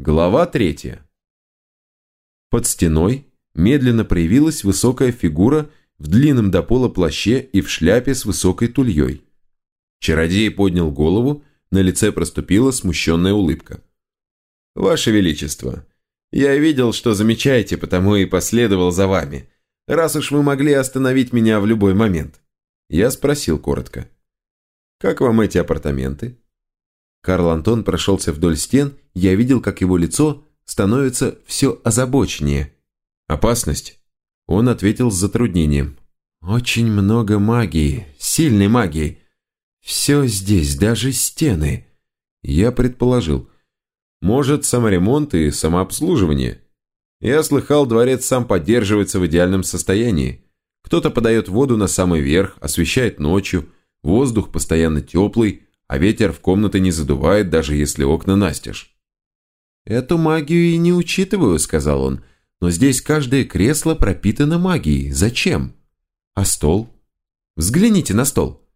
Глава третья. Под стеной медленно проявилась высокая фигура в длинном до пола плаще и в шляпе с высокой тульей. Чародей поднял голову, на лице проступила смущенная улыбка. «Ваше Величество, я видел, что замечаете, потому и последовал за вами, раз уж вы могли остановить меня в любой момент». Я спросил коротко. «Как вам эти апартаменты?» Карл Антон прошелся вдоль стен, я видел, как его лицо становится все озабоченнее. «Опасность?» Он ответил с затруднением. «Очень много магии, сильной магии. Все здесь, даже стены». Я предположил. «Может, саморемонт и самообслуживание?» Я слыхал, дворец сам поддерживается в идеальном состоянии. Кто-то подает воду на самый верх, освещает ночью, воздух постоянно теплый, а ветер в комнаты не задувает, даже если окна настежь. «Эту магию и не учитываю», — сказал он, «но здесь каждое кресло пропитано магией. Зачем? А стол? Взгляните на стол».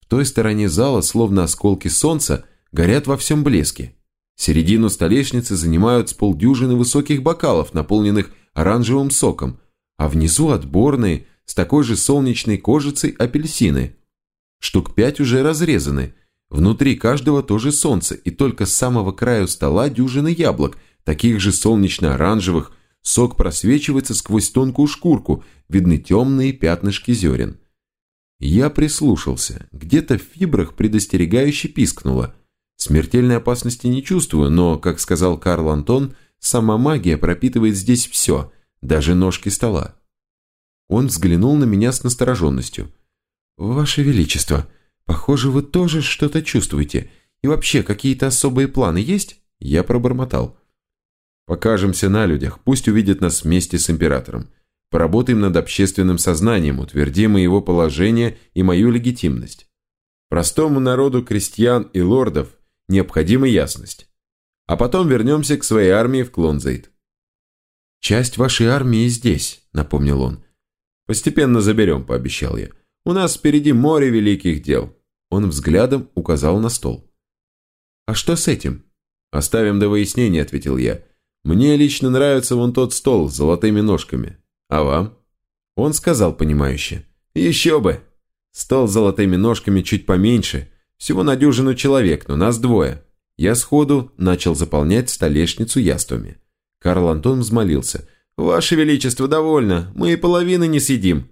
В той стороне зала, словно осколки солнца, горят во всем блеске. Середину столешницы занимают с полдюжины высоких бокалов, наполненных оранжевым соком, а внизу отборные, с такой же солнечной кожицей апельсины. Штук пять уже разрезаны, Внутри каждого тоже солнце, и только с самого краю стола дюжины яблок, таких же солнечно-оранжевых, сок просвечивается сквозь тонкую шкурку, видны темные пятнышки зерен. Я прислушался, где-то в фибрах предостерегающе пискнуло. Смертельной опасности не чувствую, но, как сказал Карл Антон, сама магия пропитывает здесь все, даже ножки стола. Он взглянул на меня с настороженностью. «Ваше Величество!» Похоже, вы тоже что-то чувствуете. И вообще, какие-то особые планы есть? Я пробормотал. Покажемся на людях, пусть увидят нас вместе с императором. Поработаем над общественным сознанием, утвердим и его положение и мою легитимность. Простому народу крестьян и лордов необходима ясность. А потом вернемся к своей армии в Клонзейд. «Часть вашей армии здесь», — напомнил он. «Постепенно заберем», — пообещал я. «У нас впереди море великих дел». Он взглядом указал на стол. «А что с этим?» «Оставим до выяснения», — ответил я. «Мне лично нравится вон тот стол с золотыми ножками. А вам?» Он сказал понимающе. «Еще бы! Стол с золотыми ножками чуть поменьше. Всего на дюжину человек, но нас двое». Я сходу начал заполнять столешницу яствами. Карл Антон взмолился. «Ваше Величество, довольно. Мы и половины не съедим.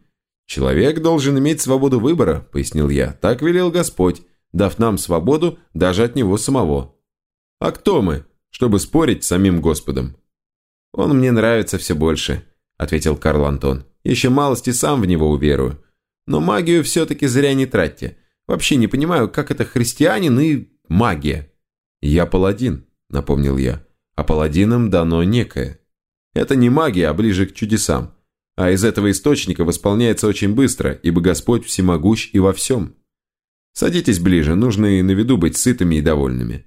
«Человек должен иметь свободу выбора», – пояснил я. «Так велел Господь, дав нам свободу даже от Него самого». «А кто мы, чтобы спорить с самим Господом?» «Он мне нравится все больше», – ответил Карл Антон. «Еще малости сам в него уверую. Но магию все-таки зря не тратьте. Вообще не понимаю, как это христианин и магия». «Я паладин», – напомнил я. «А паладинам дано некое. Это не магия, а ближе к чудесам а из этого источника восполняется очень быстро, ибо Господь всемогущ и во всем. Садитесь ближе, нужно и на виду быть сытыми и довольными».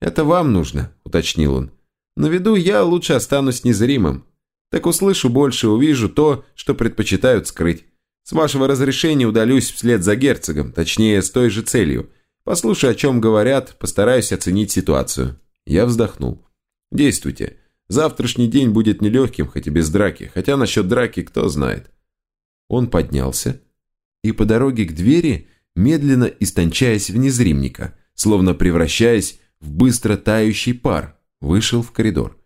«Это вам нужно», – уточнил он. «На виду я лучше останусь незримым. Так услышу больше, увижу то, что предпочитают скрыть. С вашего разрешения удалюсь вслед за герцогом, точнее, с той же целью. Послушаю, о чем говорят, постараюсь оценить ситуацию». Я вздохнул. «Действуйте. Завтрашний день будет нелегким, хоть и без драки, хотя насчет драки кто знает. Он поднялся и по дороге к двери, медленно истончаясь в незримника, словно превращаясь в быстро тающий пар, вышел в коридор.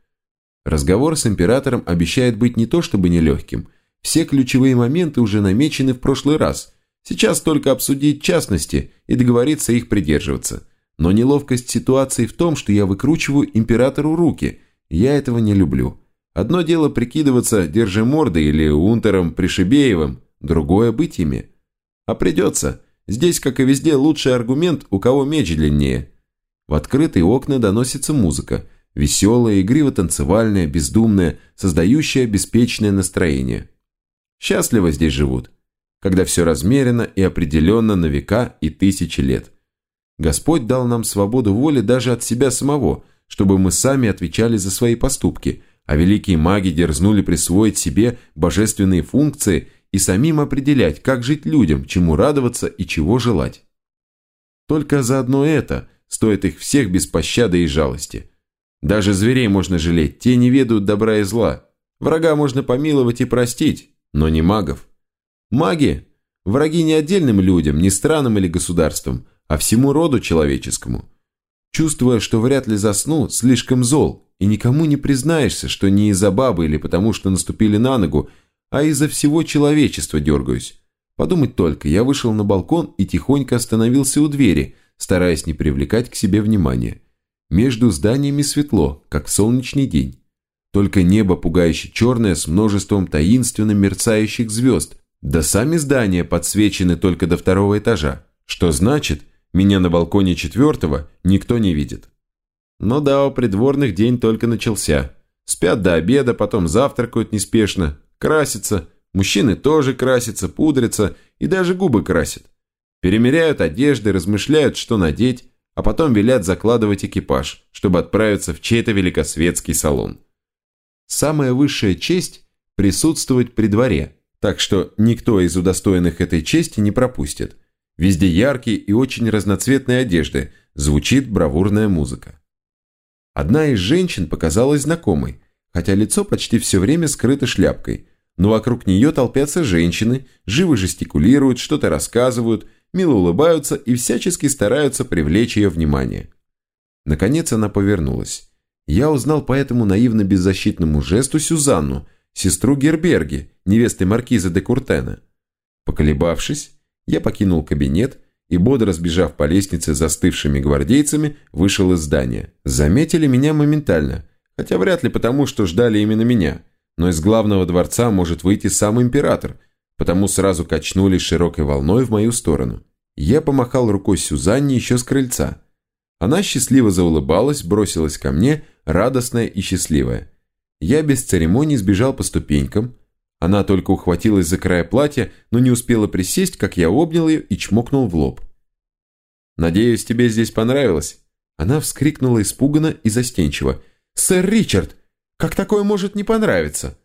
Разговор с императором обещает быть не то чтобы нелегким. Все ключевые моменты уже намечены в прошлый раз. Сейчас только обсудить частности и договориться их придерживаться. Но неловкость ситуации в том, что я выкручиваю императору руки – я этого не люблю. Одно дело прикидываться держимордой или унтером Пришибеевым, другое быть ими. А придется. Здесь, как и везде, лучший аргумент, у кого меч длиннее. В открытые окна доносится музыка. Веселая, игриво-танцевальная, бездумная, создающая беспечное настроение. Счастливо здесь живут, когда все размерено и определенно на века и тысячи лет. Господь дал нам свободу воли даже от себя самого – чтобы мы сами отвечали за свои поступки, а великие маги дерзнули присвоить себе божественные функции и самим определять, как жить людям, чему радоваться и чего желать. Только за одно это стоит их всех без пощады и жалости. Даже зверей можно жалеть, те не ведают добра и зла. Врага можно помиловать и простить, но не магов. Маги – враги не отдельным людям, не странам или государствам, а всему роду человеческому. Чувствуя, что вряд ли засну, слишком зол, и никому не признаешься, что не из-за бабы или потому что наступили на ногу, а из-за всего человечества дергаюсь. Подумать только, я вышел на балкон и тихонько остановился у двери, стараясь не привлекать к себе внимания. Между зданиями светло, как солнечный день. Только небо пугающе черное с множеством таинственно мерцающих звезд, да сами здания подсвечены только до второго этажа, что значит, меня на балконе четвертого никто не видит. Но да, у придворных день только начался. Спят до обеда, потом завтракают неспешно, красятся, мужчины тоже красятся, пудрятся и даже губы красят. Перемеряют одежды, размышляют, что надеть, а потом велят закладывать экипаж, чтобы отправиться в чей-то великосветский салон. Самая высшая честь – присутствовать при дворе, так что никто из удостоенных этой чести не пропустит. Везде яркие и очень разноцветные одежды, звучит бравурная музыка. Одна из женщин показалась знакомой, хотя лицо почти все время скрыто шляпкой, но вокруг нее толпятся женщины, живо жестикулируют, что-то рассказывают – мило улыбаются и всячески стараются привлечь ее внимание. Наконец она повернулась. Я узнал по этому наивно-беззащитному жесту Сюзанну, сестру Герберги, невесты маркиза де Куртена. Поколебавшись, я покинул кабинет и, бодро сбежав по лестнице застывшими гвардейцами, вышел из здания. Заметили меня моментально, хотя вряд ли потому, что ждали именно меня, но из главного дворца может выйти сам император – потому сразу качнулись широкой волной в мою сторону. Я помахал рукой Сюзанне еще с крыльца. Она счастливо заулыбалась, бросилась ко мне, радостная и счастливая. Я без церемоний сбежал по ступенькам. Она только ухватилась за край платья, но не успела присесть, как я обнял ее и чмокнул в лоб. «Надеюсь, тебе здесь понравилось?» Она вскрикнула испуганно и застенчиво. «Сэр Ричард, как такое может не понравиться?»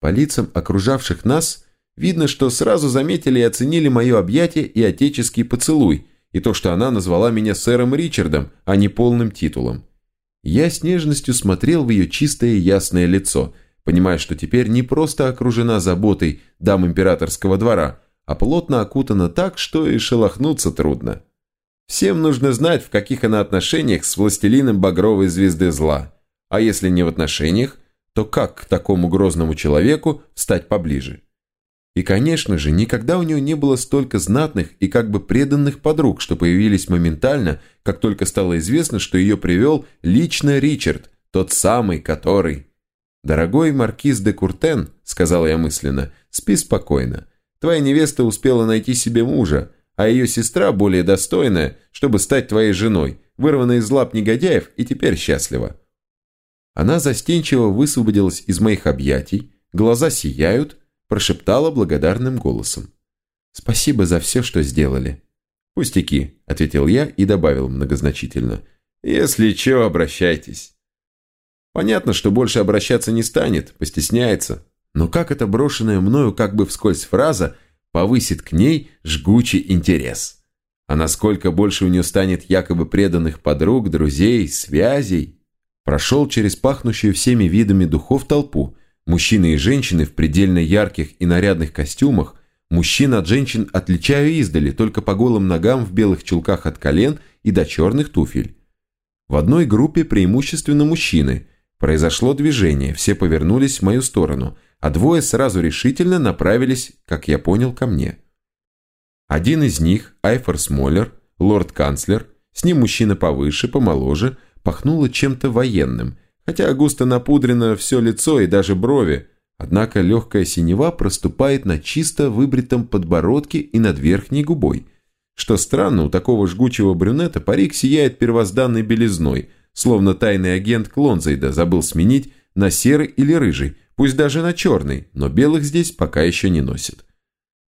По лицам окружавших нас Видно, что сразу заметили и оценили мое объятие и отеческий поцелуй, и то, что она назвала меня сэром Ричардом, а не полным титулом. Я с нежностью смотрел в ее чистое ясное лицо, понимая, что теперь не просто окружена заботой дам императорского двора, а плотно окутана так, что и шелохнуться трудно. Всем нужно знать, в каких она отношениях с властелином багровой звезды зла. А если не в отношениях, то как к такому грозному человеку стать поближе? И, конечно же, никогда у нее не было столько знатных и как бы преданных подруг, что появились моментально, как только стало известно, что ее привел лично Ричард, тот самый, который... «Дорогой маркиз де Куртен», — сказала я мысленно, — «спи спокойно. Твоя невеста успела найти себе мужа, а ее сестра более достойная, чтобы стать твоей женой, вырвана из лап негодяев и теперь счастлива». Она застенчиво высвободилась из моих объятий, глаза сияют, прошептала благодарным голосом. «Спасибо за все, что сделали». «Пустяки», — ответил я и добавил многозначительно. «Если чё, обращайтесь». Понятно, что больше обращаться не станет, постесняется. Но как эта брошенная мною как бы вскользь фраза повысит к ней жгучий интерес? А насколько больше у нее станет якобы преданных подруг, друзей, связей? Прошел через пахнущую всеми видами духов толпу, Мужчины и женщины в предельно ярких и нарядных костюмах, мужчин от женщин отличаю издали только по голым ногам в белых чулках от колен и до черных туфель. В одной группе преимущественно мужчины. Произошло движение, все повернулись в мою сторону, а двое сразу решительно направились, как я понял, ко мне. Один из них, Айфор Смоллер, лорд-канцлер, с ним мужчина повыше, помоложе, пахнуло чем-то военным, хотя густо напудрено все лицо и даже брови, однако легкая синева проступает на чисто выбритом подбородке и над верхней губой. Что странно, у такого жгучего брюнета парик сияет первозданной белизной, словно тайный агент Клонзайда забыл сменить на серый или рыжий, пусть даже на черный, но белых здесь пока еще не носит.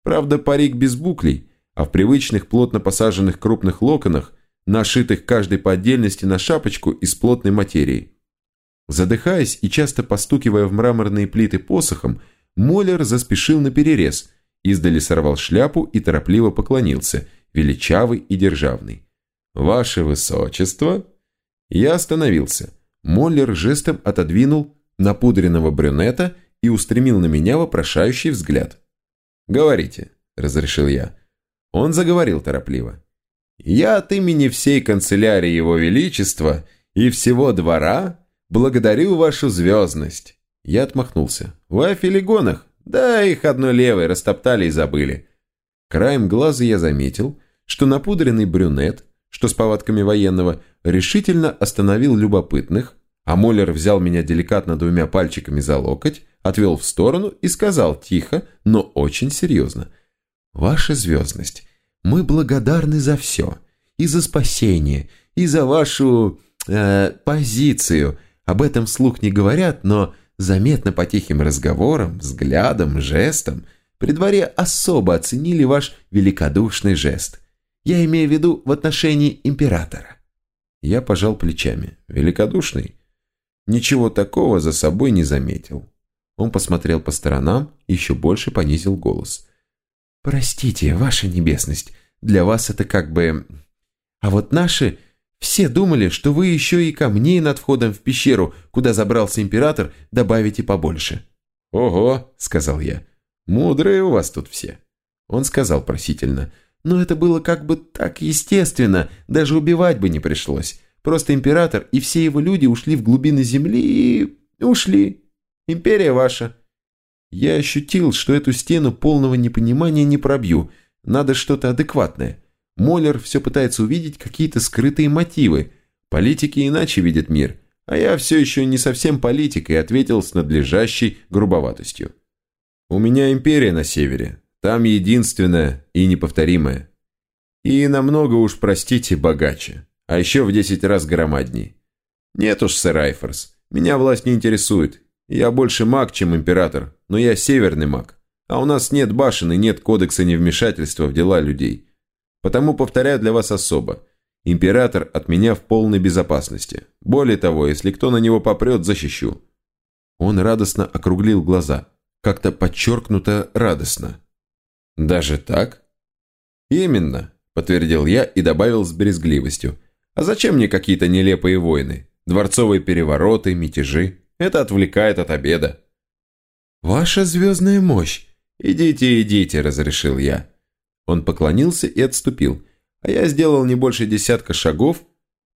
Правда, парик без буклей, а в привычных плотно посаженных крупных локонах, нашитых каждый по отдельности на шапочку из плотной материи. Задыхаясь и часто постукивая в мраморные плиты посохом, Моллер заспешил на перерез, издали сорвал шляпу и торопливо поклонился, величавый и державный. «Ваше Высочество!» Я остановился. Моллер жестом отодвинул напудренного брюнета и устремил на меня вопрошающий взгляд. «Говорите», – разрешил я. Он заговорил торопливо. «Я от имени всей канцелярии Его Величества и всего двора благодарю вашу звездность». Я отмахнулся. «Вы о филигонах? Да, их одной левой растоптали и забыли». Краем глаза я заметил, что напудренный брюнет, что с повадками военного, решительно остановил любопытных, а Моллер взял меня деликатно двумя пальчиками за локоть, отвел в сторону и сказал тихо, но очень серьезно. «Ваша звездность, мы благодарны за все. И за спасение, и за вашу... Э, позицию. Об этом вслух не говорят, но заметно по тихим разговорам, взглядам, жестам. При дворе особо оценили ваш великодушный жест. Я имею в виду в отношении императора». Я пожал плечами. «Великодушный?» Ничего такого за собой не заметил. Он посмотрел по сторонам и еще больше понизил голос. «Простите, ваша небесность, для вас это как бы... А вот наши все думали, что вы еще и камней над входом в пещеру, куда забрался император, добавите побольше». «Ого», — сказал я, — «мудрые у вас тут все». Он сказал просительно, «Но это было как бы так естественно, даже убивать бы не пришлось. Просто император и все его люди ушли в глубины земли и... ушли. Империя ваша». Я ощутил, что эту стену полного непонимания не пробью. Надо что-то адекватное. Моллер все пытается увидеть какие-то скрытые мотивы. Политики иначе видят мир. А я все еще не совсем политик и ответил с надлежащей грубоватостью. У меня империя на севере. Там единственная и неповторимая. И намного уж, простите, богаче а еще в десять раз громадней. Нет уж, сэр Айфорс, меня власть не интересует. Я больше маг, чем император, но я северный маг. А у нас нет башен и нет кодекса невмешательства в дела людей. Потому повторяю для вас особо. Император от меня в полной безопасности. Более того, если кто на него попрет, защищу». Он радостно округлил глаза. Как-то подчеркнуто радостно. «Даже так?» «Именно», – подтвердил я и добавил с брезгливостью. А зачем мне какие-то нелепые войны? Дворцовые перевороты, мятежи. Это отвлекает от обеда. «Ваша звездная мощь! Идите, идите!» – разрешил я. Он поклонился и отступил, а я сделал не больше десятка шагов,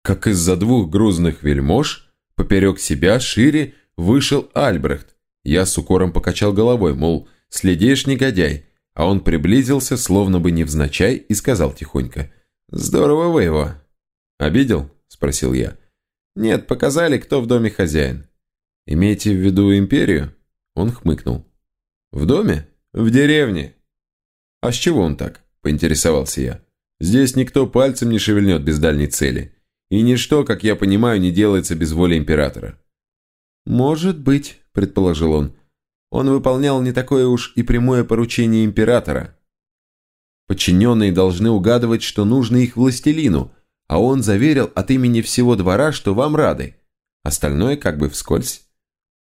как из-за двух грузных вельмож поперек себя шире вышел Альбрехт. Я с укором покачал головой, мол, следишь, негодяй, а он приблизился, словно бы невзначай, и сказал тихонько, «Здорово вы его, «Обидел?» – спросил я. «Нет, показали, кто в доме хозяин». «Имеете в виду империю?» Он хмыкнул. «В доме? В деревне». «А с чего он так?» – поинтересовался я. «Здесь никто пальцем не шевельнет без дальней цели. И ничто, как я понимаю, не делается без воли императора». «Может быть», – предположил он. «Он выполнял не такое уж и прямое поручение императора». Подчиненные должны угадывать, что нужно их властелину – а он заверил от имени всего двора, что вам рады. Остальное как бы вскользь.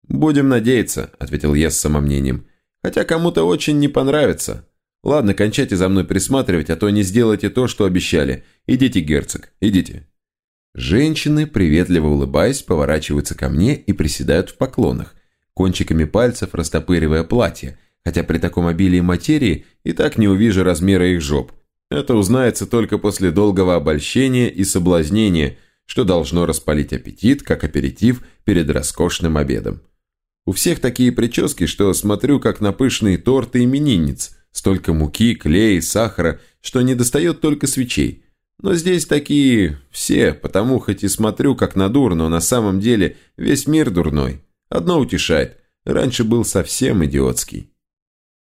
«Будем надеяться», – ответил я с самомнением. «Хотя кому-то очень не понравится. Ладно, кончайте за мной присматривать, а то не сделайте то, что обещали. Идите, герцог, идите». Женщины, приветливо улыбаясь, поворачиваются ко мне и приседают в поклонах, кончиками пальцев растопыривая платье, хотя при таком обилии материи и так не увижу размера их жоп. Это узнается только после долгого обольщения и соблазнения, что должно распалить аппетит, как аперитив перед роскошным обедом. У всех такие прически, что смотрю, как на пышные торты именинниц. Столько муки, клея, сахара, что не достает только свечей. Но здесь такие все, потому хоть и смотрю, как на дур, но на самом деле весь мир дурной. Одно утешает. Раньше был совсем идиотский.